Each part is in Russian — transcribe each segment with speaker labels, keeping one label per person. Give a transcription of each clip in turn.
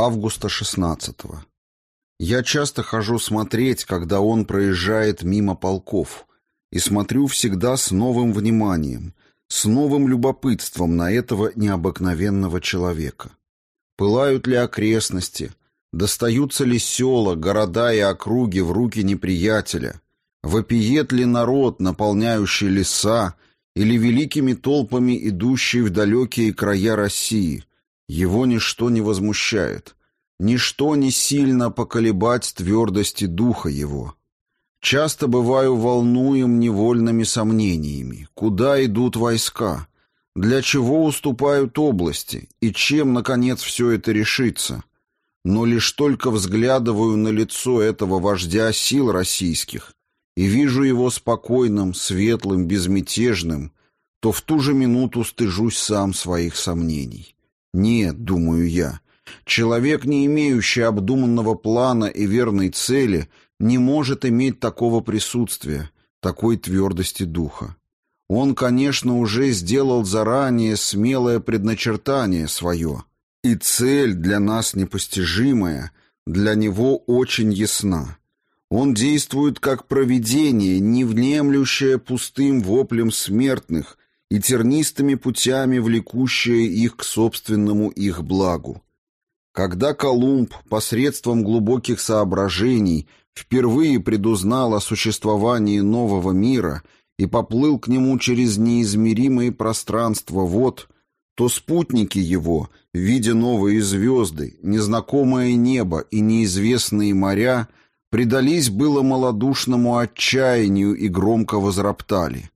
Speaker 1: Августа 16 -го. Я часто хожу смотреть, когда он проезжает мимо полков, и смотрю всегда с новым вниманием, с новым любопытством на этого необыкновенного человека. Пылают ли окрестности, достаются ли села, города и округи в руки неприятеля, вопиет ли народ, наполняющий леса, или великими толпами идущий в далекие края России, его ничто не возмущает, ничто не сильно поколебать твердости духа его. Часто бываю волнуем невольными сомнениями, куда идут войска, для чего уступают области и чем, наконец, все это решится. Но лишь только взглядываю на лицо этого вождя сил российских и вижу его спокойным, светлым, безмятежным, то в ту же минуту стыжусь сам своих сомнений. Нет, думаю я, человек, не имеющий обдуманного плана и верной цели, не может иметь такого присутствия, такой твердости духа. Он, конечно, уже сделал заранее смелое предначертание свое, и цель для нас непостижимая, для него очень ясна. Он действует как провидение, не внемлющее пустым воплем смертных и тернистыми путями влекущее их к собственному их благу. Когда Колумб посредством глубоких соображений впервые предузнал о существовании нового мира и поплыл к нему через неизмеримые пространства вод, то спутники его, видя новые звезды, незнакомое небо и неизвестные моря, предались было малодушному отчаянию и громко возроптали.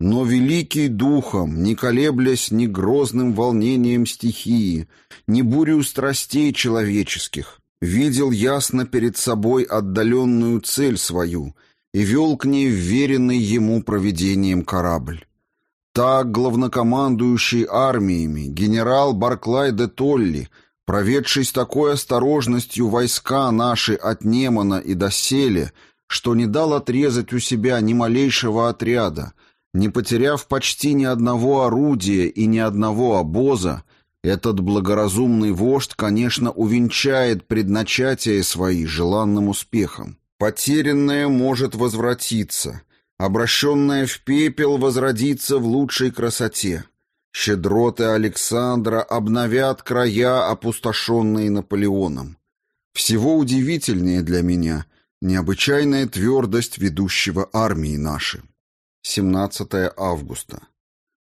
Speaker 1: Но великий духом, не колеблясь ни грозным волнением стихии, ни бурю страстей человеческих, видел ясно перед собой отдаленную цель свою и вел к ней вверенный ему проведением корабль. Так главнокомандующий армиями генерал Барклай де Толли, проведший с такой осторожностью войска наши от Немана и до Селе, что не дал отрезать у себя ни малейшего отряда, не потеряв почти ни одного орудия и ни одного обоза, этот благоразумный вождь, конечно, увенчает предначатие свои желанным успехом. Потерянное может возвратиться, обращенное в пепел возродиться в лучшей красоте. Щедроты Александра обновят края, опустошенные Наполеоном. Всего удивительнее для меня необычайная твердость ведущего армии нашей. 17 августа.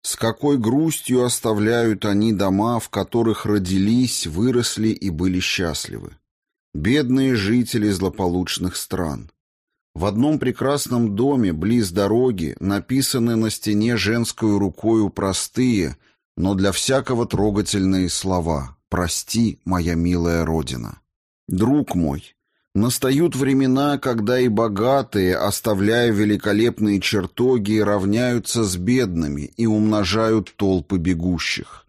Speaker 1: С какой грустью оставляют они дома, в которых родились, выросли и были счастливы. Бедные жители злополучных стран. В одном прекрасном доме, близ дороги, написаны на стене женскую рукою простые, но для всякого трогательные слова «Прости, моя милая Родина». Друг мой, Настают времена, когда и богатые, оставляя великолепные чертоги, равняются с бедными и умножают толпы бегущих.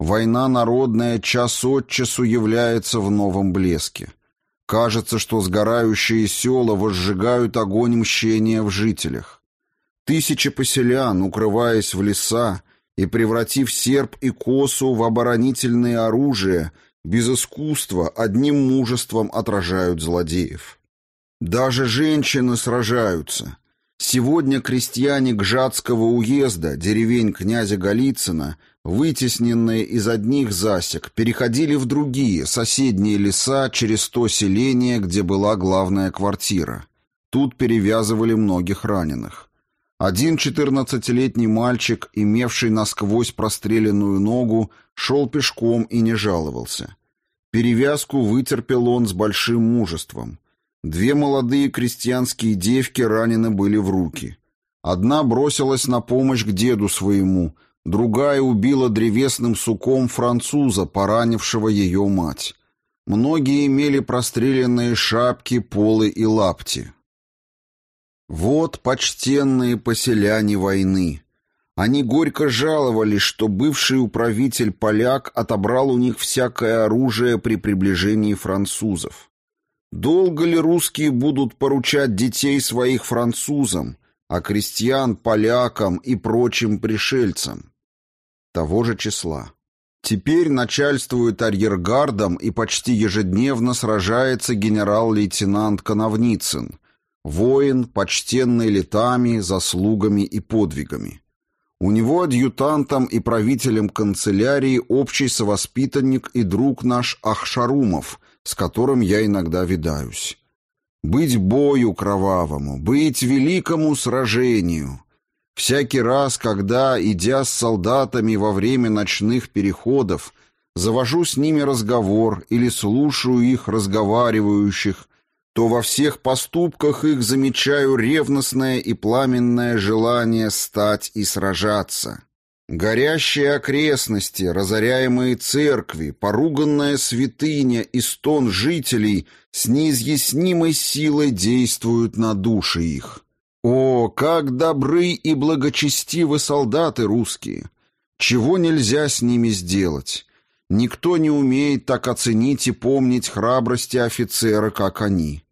Speaker 1: Война народная час от часу является в новом блеске. Кажется, что сгорающие села возжигают огонь мщения в жителях. Тысячи поселян, укрываясь в леса и превратив серп и косу в оборонительные оружия, без искусства, одним мужеством отражают злодеев. Даже женщины сражаются. Сегодня крестьяне Гжатского уезда, деревень князя Голицына, вытесненные из одних засек, переходили в другие, соседние леса через то селение, где была главная квартира. Тут перевязывали многих раненых. Один четырнадцатилетний мальчик, имевший насквозь простреленную ногу, шел пешком и не жаловался. Перевязку вытерпел он с большим мужеством. Две молодые крестьянские девки ранены были в руки. Одна бросилась на помощь к деду своему, другая убила древесным суком француза, поранившего ее мать. Многие имели простреленные шапки, полы и лапти. Вот почтенные поселяне войны. Они горько жаловались, что бывший управитель поляк отобрал у них всякое оружие при приближении французов. Долго ли русские будут поручать детей своих французам, а крестьян полякам и прочим пришельцам? Того же числа. Теперь начальствует арьергардом и почти ежедневно сражается генерал-лейтенант Коновницын, воин, почтенный летами, заслугами и подвигами. У него адъютантом и правителем канцелярии общий совоспитанник и друг наш Ахшарумов, с которым я иногда видаюсь. Быть бою кровавому, быть великому сражению, Всякий раз, когда, идя с солдатами во время ночных переходов, завожу с ними разговор или слушаю их разговаривающих, то во всех поступках их замечаю ревностное и пламенное желание стать и сражаться. Горящие окрестности, разоряемые церкви, поруганная святыня и стон жителей с неизъяснимой силой действуют на души их. О, как добры и благочестивы солдаты русские! Чего нельзя с ними сделать? Никто не умеет так оценить и помнить храбрости офицера, как они.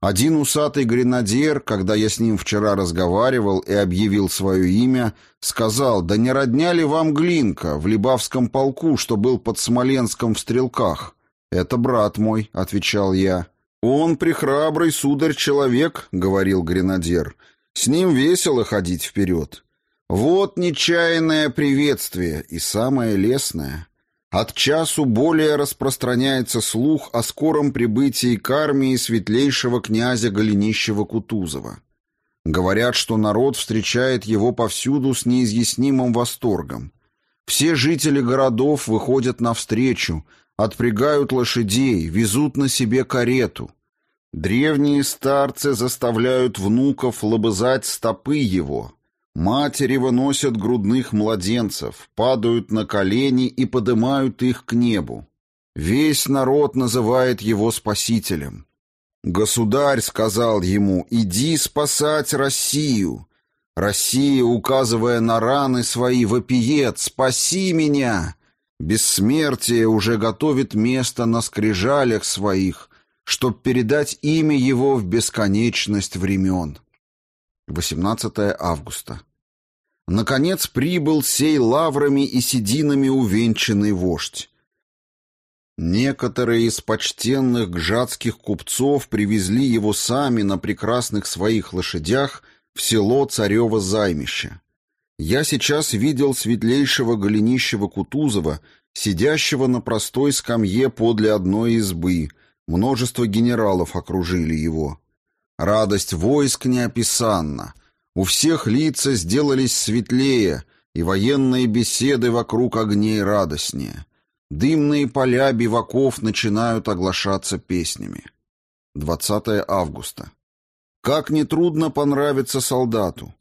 Speaker 1: Один усатый гренадер, когда я с ним вчера разговаривал и объявил свое имя, сказал, «Да не родня ли вам Глинка в Либавском полку, что был под Смоленском в стрелках?» «Это брат мой», — отвечал я. «Он прихрабрый, сударь, человек», — говорил гренадер. «С ним весело ходить вперед». Вот нечаянное приветствие и самое лестное. От часу более распространяется слух о скором прибытии к армии светлейшего князя Голенищева-Кутузова. Говорят, что народ встречает его повсюду с неизъяснимым восторгом. Все жители городов выходят навстречу, отпрягают лошадей, везут на себе карету. Древние старцы заставляют внуков лобызать стопы его. Матери выносят грудных младенцев, падают на колени и поднимают их к небу. Весь народ называет его спасителем. Государь сказал ему «Иди спасать Россию». Россия, указывая на раны свои, вопиет «Спаси меня!» Бессмертие уже готовит место на скрижалях своих, чтоб передать имя его в бесконечность времен. 18 августа. Наконец прибыл сей лаврами и сединами увенчанный вождь. Некоторые из почтенных гжатских купцов привезли его сами на прекрасных своих лошадях в село Царево займище. Я сейчас видел светлейшего голенищего Кутузова, сидящего на простой скамье подле одной избы — Множество генералов окружили его. Радость войск неописанна. У всех лица сделались светлее, и военные беседы вокруг огней радостнее. Дымные поля биваков начинают оглашаться песнями. 20 августа. Как нетрудно понравиться солдату.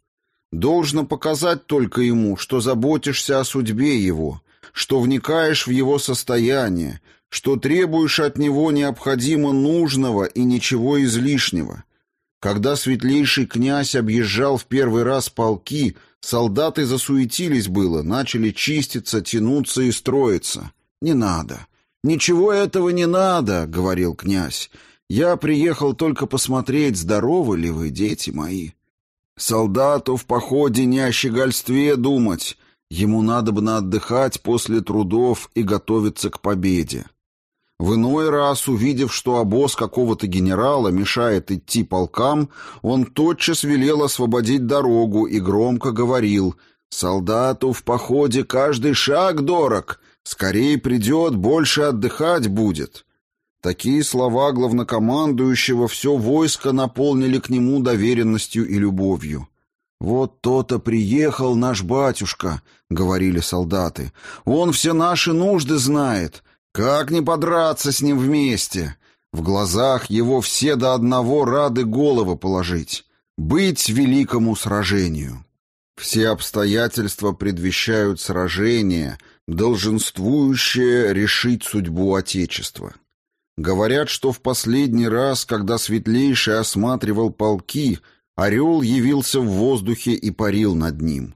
Speaker 1: Должно показать только ему, что заботишься о судьбе его, что вникаешь в его состояние, что требуешь от него необходимо нужного и ничего излишнего. Когда светлейший князь объезжал в первый раз полки, солдаты засуетились было, начали чиститься, тянуться и строиться. «Не надо. Ничего этого не надо», — говорил князь. «Я приехал только посмотреть, здоровы ли вы, дети мои». Солдату в походе не о щегольстве думать. Ему надо бы отдыхать после трудов и готовиться к победе. В иной раз, увидев, что обоз какого-то генерала мешает идти полкам, он тотчас велел освободить дорогу и громко говорил «Солдату в походе каждый шаг дорог, скорее придет, больше отдыхать будет». Такие слова главнокомандующего все войско наполнили к нему доверенностью и любовью. «Вот то-то приехал наш батюшка», — говорили солдаты. «Он все наши нужды знает. Как не подраться с ним вместе? В глазах его все до одного рады головы положить. Быть великому сражению. Все обстоятельства предвещают сражение, долженствующее решить судьбу Отечества. Говорят, что в последний раз, когда Светлейший осматривал полки, орел явился в воздухе и парил над ним.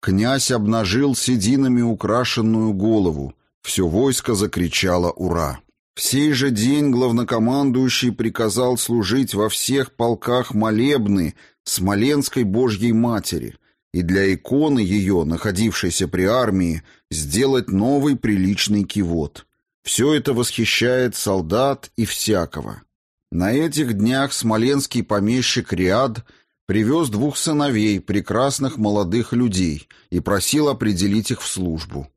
Speaker 1: Князь обнажил сединами украшенную голову, все войско закричало «Ура!». В сей же день главнокомандующий приказал служить во всех полках молебны Смоленской Божьей Матери, и для иконы ее, находившейся при армии, сделать новый приличный кивот. Все это восхищает солдат и всякого. На этих днях смоленский помещик Риад привез двух сыновей, прекрасных молодых людей, и просил определить их в службу.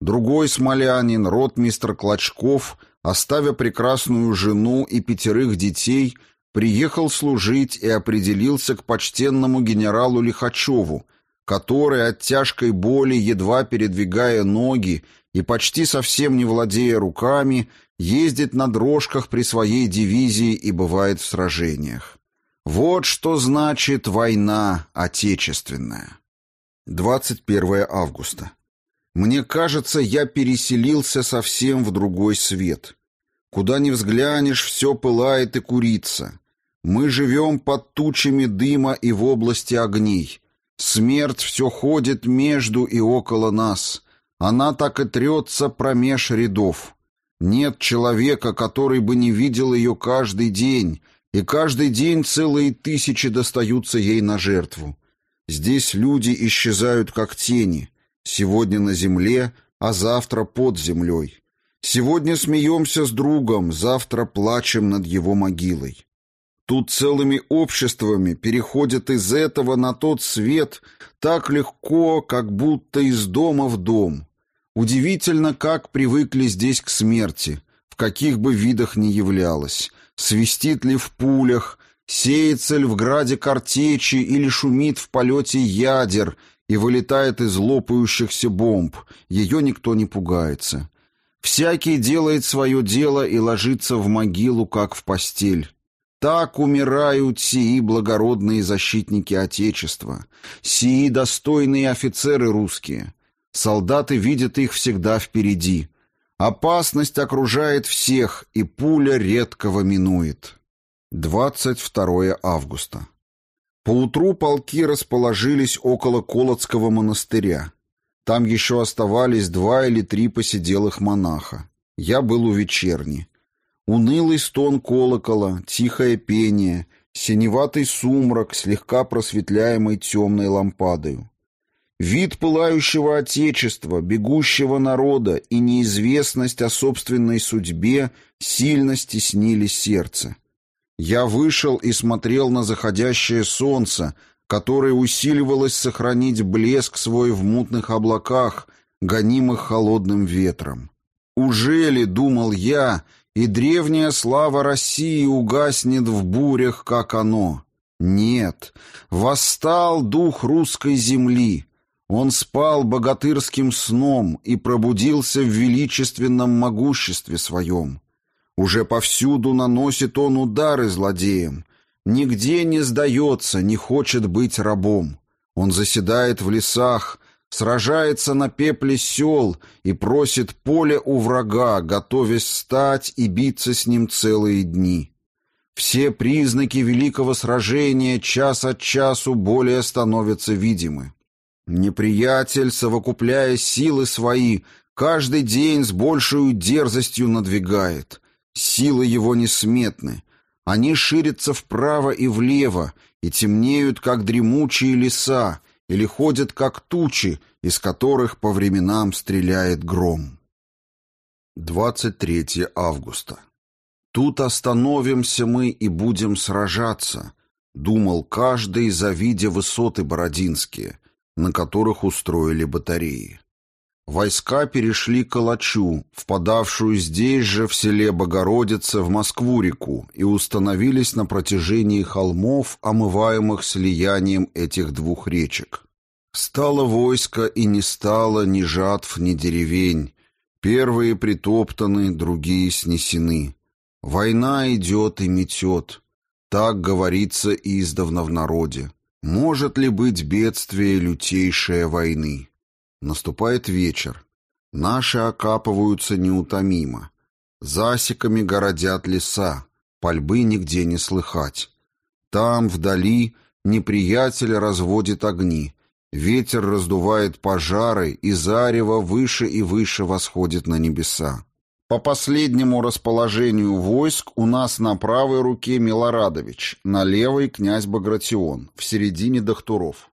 Speaker 1: Другой смолянин, ротмистр Клочков, оставя прекрасную жену и пятерых детей, приехал служить и определился к почтенному генералу Лихачеву, который от тяжкой боли, едва передвигая ноги и почти совсем не владея руками, ездит на дрожках при своей дивизии и бывает в сражениях. Вот что значит война отечественная. 21 августа. Мне кажется, я переселился совсем в другой свет. Куда ни взглянешь, все пылает и курится. Мы живем под тучами дыма и в области огней. Смерть все ходит между и около нас. Она так и трется промеж рядов. Нет человека, который бы не видел ее каждый день, и каждый день целые тысячи достаются ей на жертву. Здесь люди исчезают как тени, сегодня на земле, а завтра под землей. Сегодня смеемся с другом, завтра плачем над его могилой. Тут целыми обществами переходят из этого на тот свет так легко, как будто из дома в дом. Удивительно, как привыкли здесь к смерти, в каких бы видах ни являлась. Свистит ли в пулях, сеется ли в граде картечи или шумит в полете ядер и вылетает из лопающихся бомб, ее никто не пугается. Всякий делает свое дело и ложится в могилу, как в постель. Так умирают сии благородные защитники Отечества, сии достойные офицеры русские. Солдаты видят их всегда впереди. Опасность окружает всех, и пуля редкого минует. 22 августа. Поутру полки расположились около Колодского монастыря. Там еще оставались два или три посиделых монаха. Я был у вечерни. Унылый стон колокола, тихое пение, синеватый сумрак, слегка просветляемый темной лампадою. Вид пылающего отечества, бегущего народа и неизвестность о собственной судьбе сильно стеснили сердце. Я вышел и смотрел на заходящее солнце, которое усиливалось сохранить блеск свой в мутных облаках, гонимых холодным ветром. Уже ли, думал я, — и древняя слава России угаснет в бурях, как оно. Нет, восстал дух русской земли. Он спал богатырским сном и пробудился в величественном могуществе своем. Уже повсюду наносит он удары злодеям. Нигде не сдается, не хочет быть рабом. Он заседает в лесах, сражается на пепле сел и просит поле у врага, готовясь стать и биться с ним целые дни. Все признаки великого сражения час от часу более становятся видимы. Неприятель, совокупляя силы свои, каждый день с большей дерзостью надвигает. Силы его несметны. Они ширятся вправо и влево и темнеют, как дремучие леса, или ходят как тучи, из которых по временам стреляет гром. 23 августа. Тут остановимся мы и будем сражаться, думал каждый, завидя высоты бородинские, на которых устроили батареи. Войска перешли к Калачу, впадавшую здесь же в селе Богородица в Москву-реку, и установились на протяжении холмов, омываемых слиянием этих двух речек. Стало войско, и не стало ни жатв, ни деревень. Первые притоптаны, другие снесены. Война идет и метет. Так говорится издавна в народе. Может ли быть бедствие лютейшее войны? Наступает вечер. Наши окапываются неутомимо. Засеками городят леса. Пальбы нигде не слыхать. Там, вдали, неприятель разводит огни. Ветер раздувает пожары, и зарево выше и выше восходит на небеса. По последнему расположению войск у нас на правой руке Милорадович, на левой князь Багратион, в середине Дахтуров.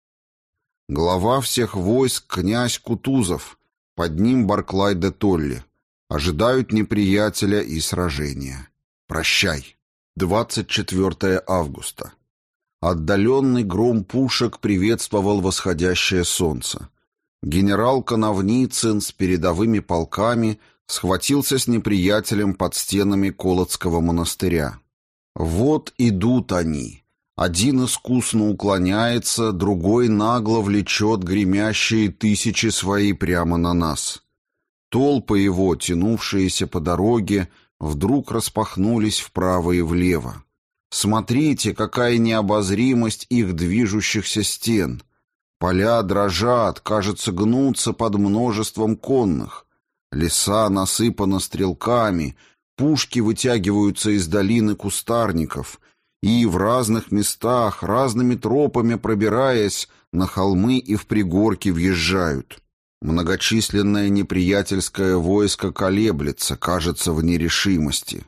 Speaker 1: Глава всех войск князь Кутузов, Под ним Барклай де Толли. Ожидают неприятеля и сражения. Прощай. 24 августа. Отдаленный гром пушек приветствовал восходящее солнце. Генерал Коновницын с передовыми полками схватился с неприятелем под стенами Колодского монастыря. Вот идут они. Один искусно уклоняется, другой нагло влечет гремящие тысячи свои прямо на нас. Толпы его, тянувшиеся по дороге, вдруг распахнулись вправо и влево. Смотрите, какая необозримость их движущихся стен. Поля дрожат, кажется, гнутся под множеством конных. Леса насыпаны стрелками, пушки вытягиваются из долины кустарников, и в разных местах, разными тропами пробираясь, на холмы и в пригорки въезжают. Многочисленное неприятельское войско колеблется, кажется, в нерешимости.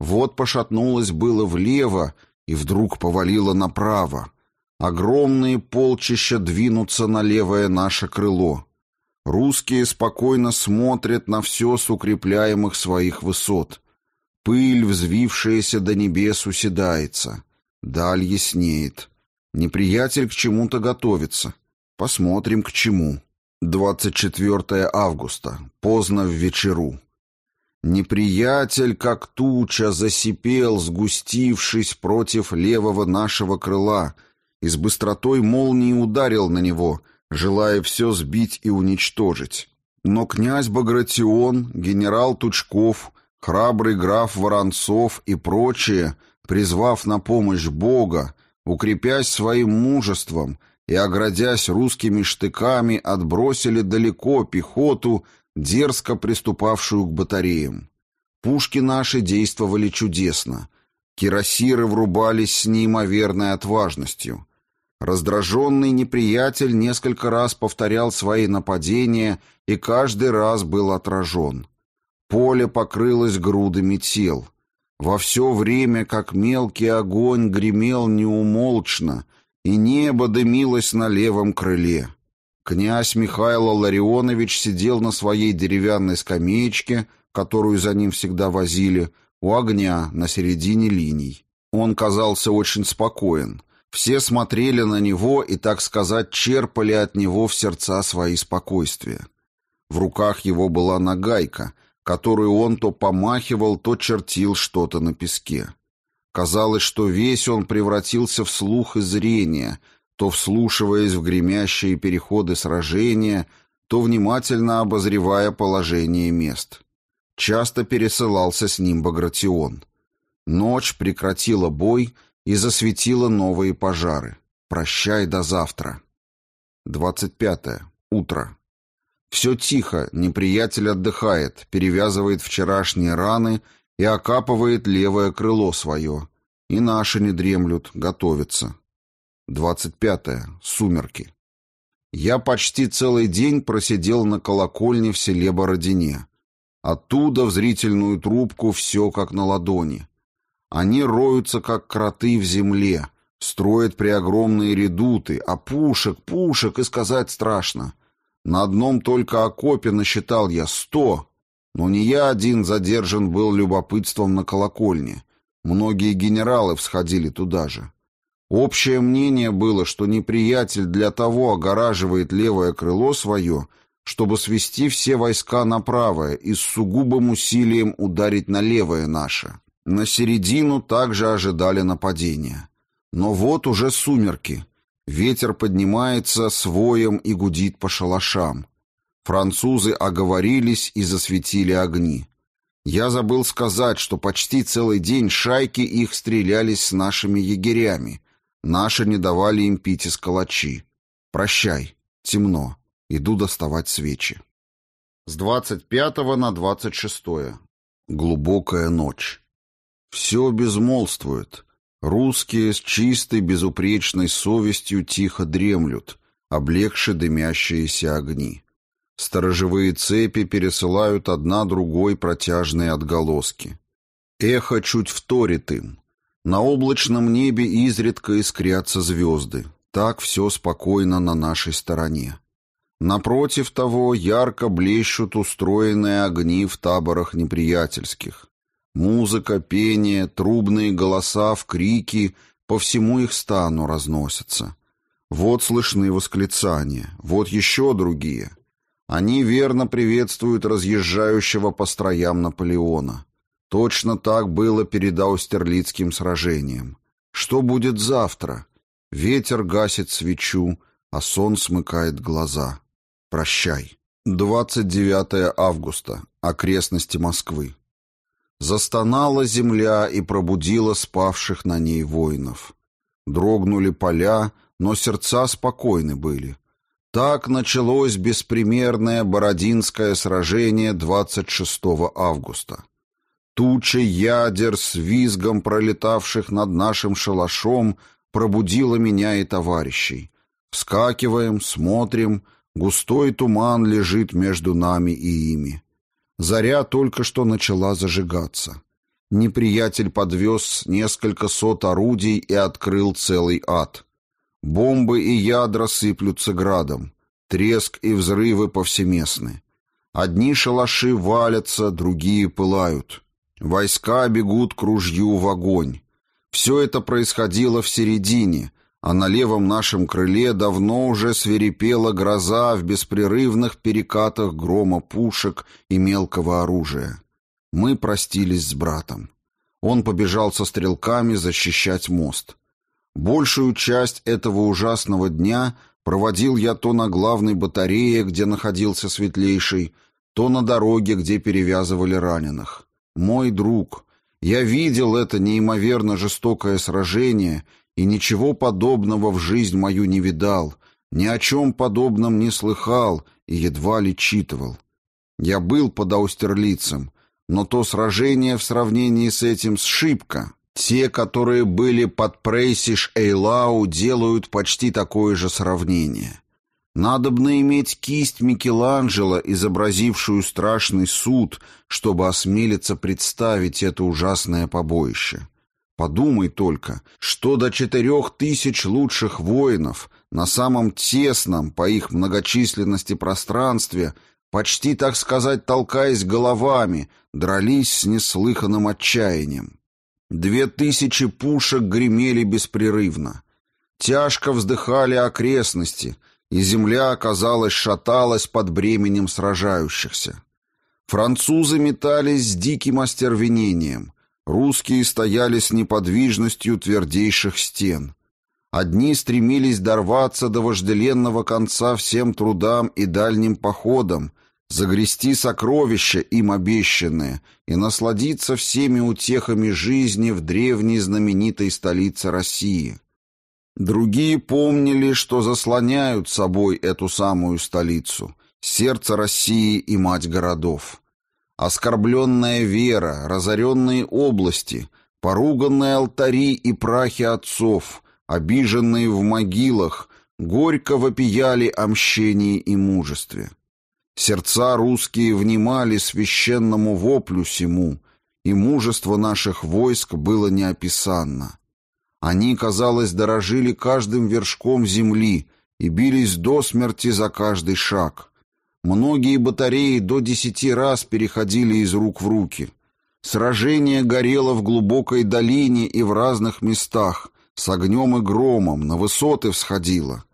Speaker 1: Вот пошатнулось было влево и вдруг повалило направо. Огромные полчища двинутся на левое наше крыло. Русские спокойно смотрят на все с укрепляемых своих высот. Пыль, взвившаяся до небес, уседается. Даль яснеет. Неприятель к чему-то готовится. Посмотрим, к чему. 24 августа. Поздно в вечеру. Неприятель, как туча, засипел, сгустившись против левого нашего крыла, и с быстротой молнии ударил на него, желая все сбить и уничтожить. Но князь Багратион, генерал Тучков, храбрый граф Воронцов и прочие, призвав на помощь Бога, укрепясь своим мужеством и оградясь русскими штыками, отбросили далеко пехоту, дерзко приступавшую к батареям. Пушки наши действовали чудесно. Кирасиры врубались с неимоверной отважностью. Раздраженный неприятель несколько раз повторял свои нападения и каждый раз был отражен. Поле покрылось грудами тел. Во все время, как мелкий огонь гремел неумолчно, и небо дымилось на левом крыле. Князь Михаил Ларионович сидел на своей деревянной скамеечке, которую за ним всегда возили, у огня на середине линий. Он казался очень спокоен. Все смотрели на него и, так сказать, черпали от него в сердца свои спокойствия. В руках его была нагайка, которую он то помахивал, то чертил что-то на песке. Казалось, что весь он превратился в слух и зрение, то вслушиваясь в гремящие переходы сражения, то внимательно обозревая положение мест. Часто пересылался с ним Багратион. Ночь прекратила бой и засветила новые пожары. Прощай до завтра. 25. -е. Утро. Все тихо, неприятель отдыхает, перевязывает вчерашние раны и окапывает левое крыло свое. И наши не дремлют, готовятся. 25. -е. Сумерки. Я почти целый день просидел на колокольне в селе Бородине. Оттуда в зрительную трубку все как на ладони. Они роются, как кроты в земле, строят преогромные редуты, а пушек, пушек и сказать страшно — на одном только окопе насчитал я сто, но не я один задержан был любопытством на колокольне. Многие генералы всходили туда же. Общее мнение было, что неприятель для того огораживает левое крыло свое, чтобы свести все войска на правое и с сугубым усилием ударить на левое наше. На середину также ожидали нападения. Но вот уже сумерки, Ветер поднимается с и гудит по шалашам. Французы оговорились и засветили огни. Я забыл сказать, что почти целый день шайки их стрелялись с нашими егерями. Наши не давали им пить из калачи. Прощай. Темно. Иду доставать свечи. С 25 на 26. Глубокая ночь. Все безмолвствует. Русские с чистой безупречной совестью тихо дремлют, облегши дымящиеся огни. Сторожевые цепи пересылают одна другой протяжные отголоски. Эхо чуть вторит им. На облачном небе изредка искрятся звезды. Так все спокойно на нашей стороне. Напротив того, ярко блещут устроенные огни в таборах неприятельских. Музыка, пение, трубные голоса в крики по всему их стану разносятся. Вот слышны восклицания, вот еще другие. Они верно приветствуют разъезжающего по строям Наполеона. Точно так было перед Аустерлицким сражением. Что будет завтра? Ветер гасит свечу, а сон смыкает глаза. Прощай. 29 августа. Окрестности Москвы. Застонала земля и пробудила спавших на ней воинов. Дрогнули поля, но сердца спокойны были. Так началось беспримерное Бородинское сражение 26 августа. Туча ядер с визгом пролетавших над нашим шалашом пробудила меня и товарищей. Вскакиваем, смотрим, густой туман лежит между нами и ими. Заря только что начала зажигаться. Неприятель подвез несколько сот орудий и открыл целый ад. Бомбы и ядра сыплются градом. Треск и взрывы повсеместны. Одни шалаши валятся, другие пылают. Войска бегут к ружью в огонь. Все это происходило в середине, а на левом нашем крыле давно уже свирепела гроза в беспрерывных перекатах грома пушек и мелкого оружия. Мы простились с братом. Он побежал со стрелками защищать мост. Большую часть этого ужасного дня проводил я то на главной батарее, где находился Светлейший, то на дороге, где перевязывали раненых. Мой друг, я видел это неимоверно жестокое сражение и ничего подобного в жизнь мою не видал, ни о чем подобном не слыхал и едва ли читывал. Я был под Аустерлицем, но то сражение в сравнении с этим сшибка. Те, которые были под Прейсиш-Эйлау, делают почти такое же сравнение. Надобно иметь кисть Микеланджело, изобразившую страшный суд, чтобы осмелиться представить это ужасное побоище. Подумай только, что до четырех тысяч лучших воинов на самом тесном по их многочисленности пространстве, почти, так сказать, толкаясь головами, дрались с неслыханным отчаянием. Две тысячи пушек гремели беспрерывно. Тяжко вздыхали окрестности — и земля, казалось, шаталась под бременем сражающихся. Французы метались с диким остервенением, русские стояли с неподвижностью твердейших стен. Одни стремились дорваться до вожделенного конца всем трудам и дальним походам, загрести сокровища им обещанные и насладиться всеми утехами жизни в древней знаменитой столице России. Другие помнили, что заслоняют собой эту самую столицу, сердце России и мать городов. Оскорбленная вера, разоренные области, поруганные алтари и прахи отцов, обиженные в могилах, горько вопияли о мщении и мужестве. Сердца русские внимали священному воплю сему, и мужество наших войск было неописанно. Они, казалось, дорожили каждым вершком земли и бились до смерти за каждый шаг. Многие батареи до десяти раз переходили из рук в руки. Сражение горело в глубокой долине и в разных местах, с огнем и громом, на высоты всходило.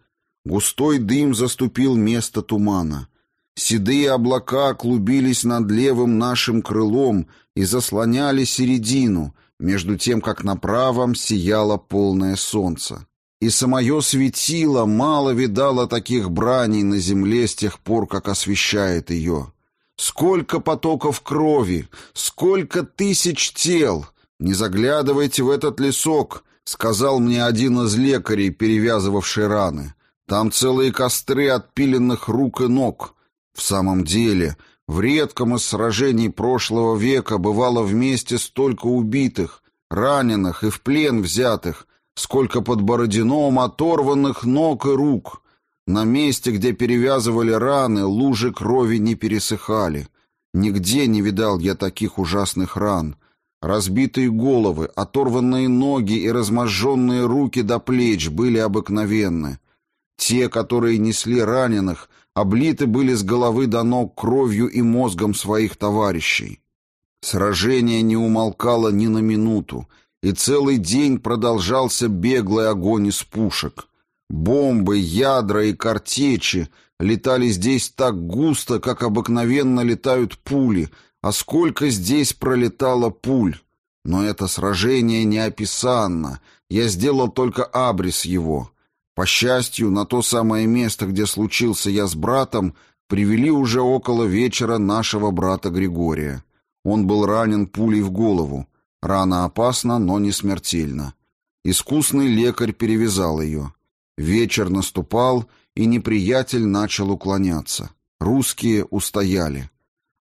Speaker 1: Густой дым заступил место тумана. Седые облака клубились над левым нашим крылом и заслоняли середину — между тем, как на правом сияло полное солнце. И самое светило мало видало таких браней на земле с тех пор, как освещает ее. Сколько потоков крови, сколько тысяч тел! Не заглядывайте в этот лесок, сказал мне один из лекарей, перевязывавший раны. Там целые костры отпиленных рук и ног. В самом деле, в редком из сражений прошлого века бывало вместе столько убитых, раненых и в плен взятых, сколько под Бородином оторванных ног и рук. На месте, где перевязывали раны, лужи крови не пересыхали. Нигде не видал я таких ужасных ран. Разбитые головы, оторванные ноги и разможженные руки до плеч были обыкновенны. Те, которые несли раненых, облиты были с головы до ног кровью и мозгом своих товарищей. Сражение не умолкало ни на минуту, и целый день продолжался беглый огонь из пушек. Бомбы, ядра и картечи летали здесь так густо, как обыкновенно летают пули, а сколько здесь пролетало пуль. Но это сражение неописанно, я сделал только абрис его. По счастью, на то самое место, где случился я с братом, привели уже около вечера нашего брата Григория. Он был ранен пулей в голову. Рана опасна, но не смертельна. Искусный лекарь перевязал ее. Вечер наступал, и неприятель начал уклоняться. Русские устояли.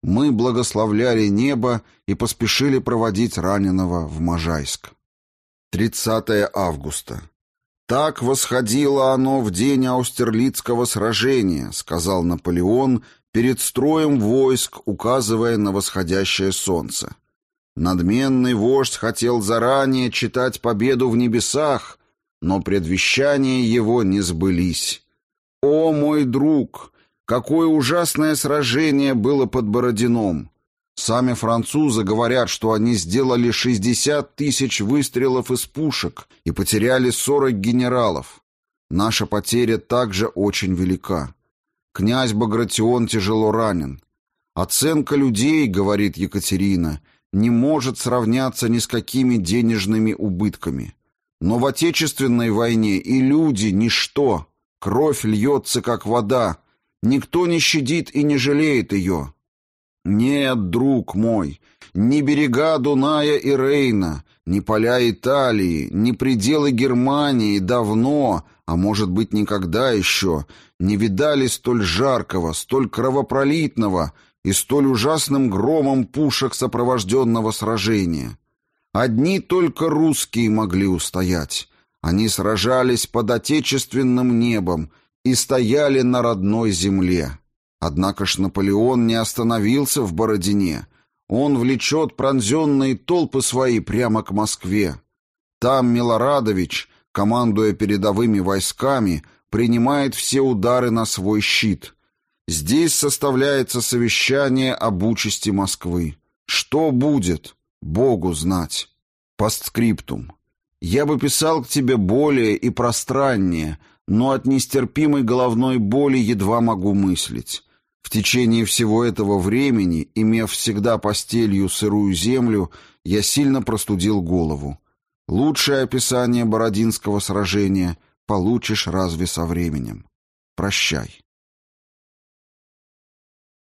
Speaker 1: Мы благословляли небо и поспешили проводить раненого в Можайск. 30 августа. «Так восходило оно в день Аустерлицкого сражения», — сказал Наполеон перед строем войск, указывая на восходящее солнце. Надменный вождь хотел заранее читать победу в небесах, но предвещания его не сбылись. «О, мой друг! Какое ужасное сражение было под Бородином! Сами французы говорят, что они сделали 60 тысяч выстрелов из пушек и потеряли 40 генералов. Наша потеря также очень велика. Князь Багратион тяжело ранен. Оценка людей, говорит Екатерина, не может сравняться ни с какими денежными убытками. Но в Отечественной войне и люди – ничто. Кровь льется, как вода. Никто не щадит и не жалеет ее. Нет, друг мой, ни берега Дуная и Рейна, ни поля Италии, ни пределы Германии давно, а может быть никогда еще, не видали столь жаркого, столь кровопролитного и столь ужасным громом пушек сопровожденного сражения. Одни только русские могли устоять. Они сражались под отечественным небом и стояли на родной земле. Однако ж Наполеон не остановился в Бородине. Он влечет пронзенные толпы свои прямо к Москве. Там Милорадович, командуя передовыми войсками, принимает все удары на свой щит. Здесь составляется совещание об участи Москвы. Что будет? Богу знать. Постскриптум. Я бы писал к тебе более и пространнее, но от нестерпимой головной боли едва могу мыслить. В течение всего этого времени, имев всегда постелью сырую землю, я сильно простудил голову. Лучшее описание Бородинского сражения получишь разве со временем. Прощай.